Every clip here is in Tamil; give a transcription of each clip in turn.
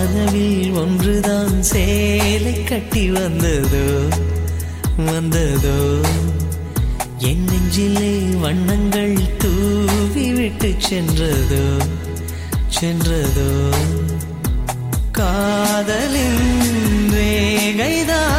வானவில் ஒன்றுதான் சேலை கட்டி வந்ததோ வந்ததோ? என் நெஞ்சிலே வண்ணங்கள் தூவி விட்டு சென்றதோ சென்றதோ? காதலின் வேகைதான்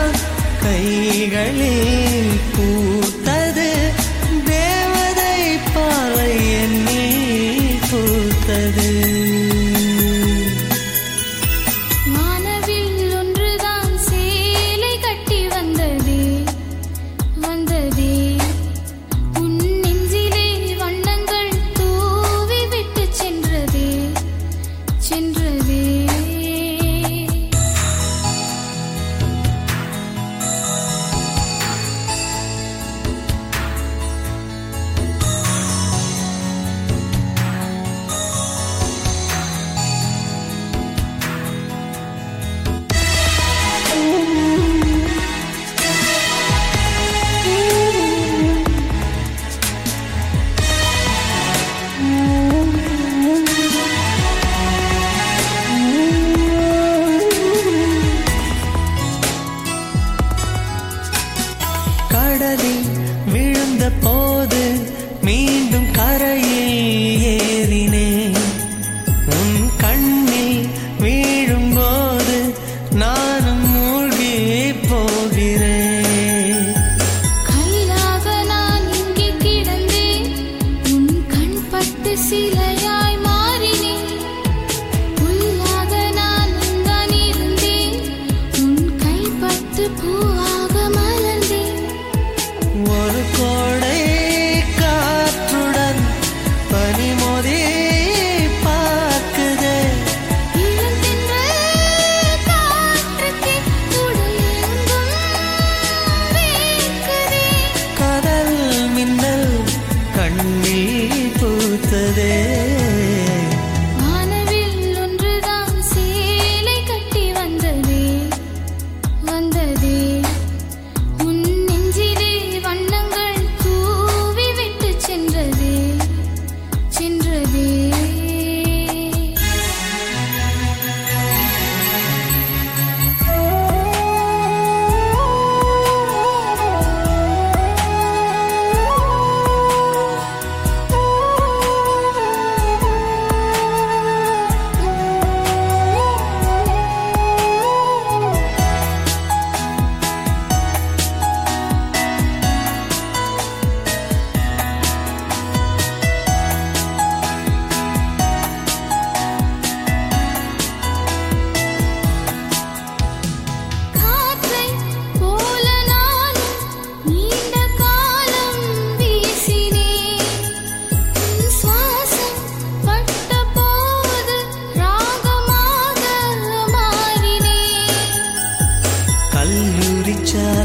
கடலில் விழுந்த போது மீண்டும் கரையில் ஏறினேன். உன் கண்ணில் வீழும்போது நானும் மூழ்கி போகிறேன். கல்லாக நான் இங்கே கிடந்தேன். உன் கண் பட்டு சிலையாய் மாறினேன். புல்லாக நான் தான் இருந்தேன் உன் கைப்பட்டு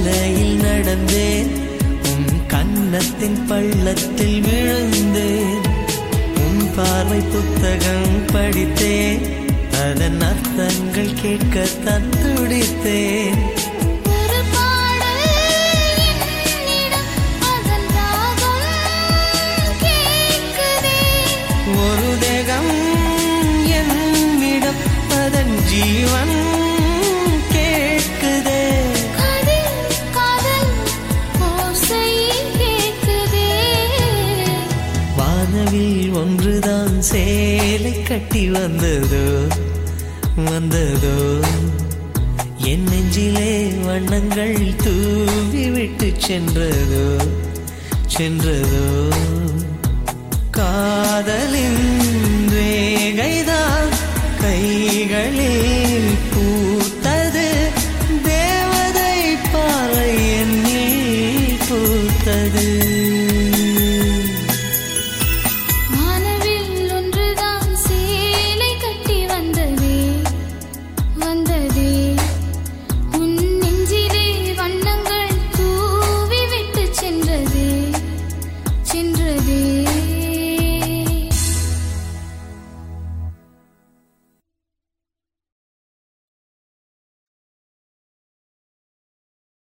கல்லூரி நடந்தேன். உன் கன்னத்தின் பள்ளத்தில் விழுந்தேன். உன் பார்வை புத்தகம் படித்தேன். அதன் அர்த்தங்கள் கேட்க தத்துடித்தேன். கட்டி வந்ததோ வந்ததோ? என் நெஞ்சிலே வண்ணங்கள் தூவி விட்டு சென்றதோ சென்றதோ?